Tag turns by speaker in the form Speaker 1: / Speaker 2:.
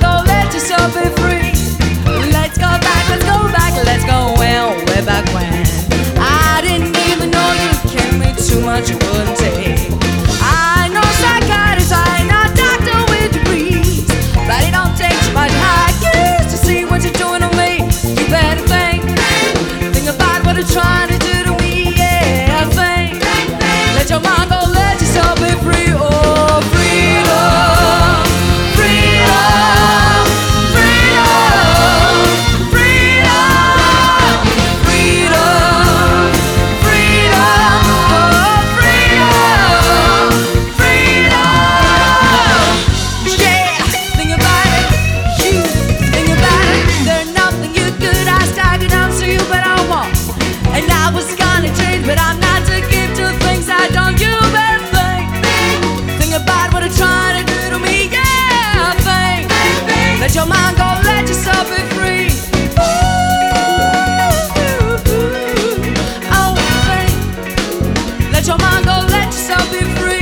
Speaker 1: go let yourself be free. Let's go back, let's go back, let's go back when. I didn't even know you too much. I know doctor with degrees, but it don't take much to see what you're doing to me. You better think, think about what you're trying to do to me. Yeah, think, think, think. let your mind go. I was gonna change, but I'm not to give to things I don't. Think, about what trying to do to me. Yeah, think. Let your mind go, let yourself be free. Oh, think. Let your mind go, let yourself be free.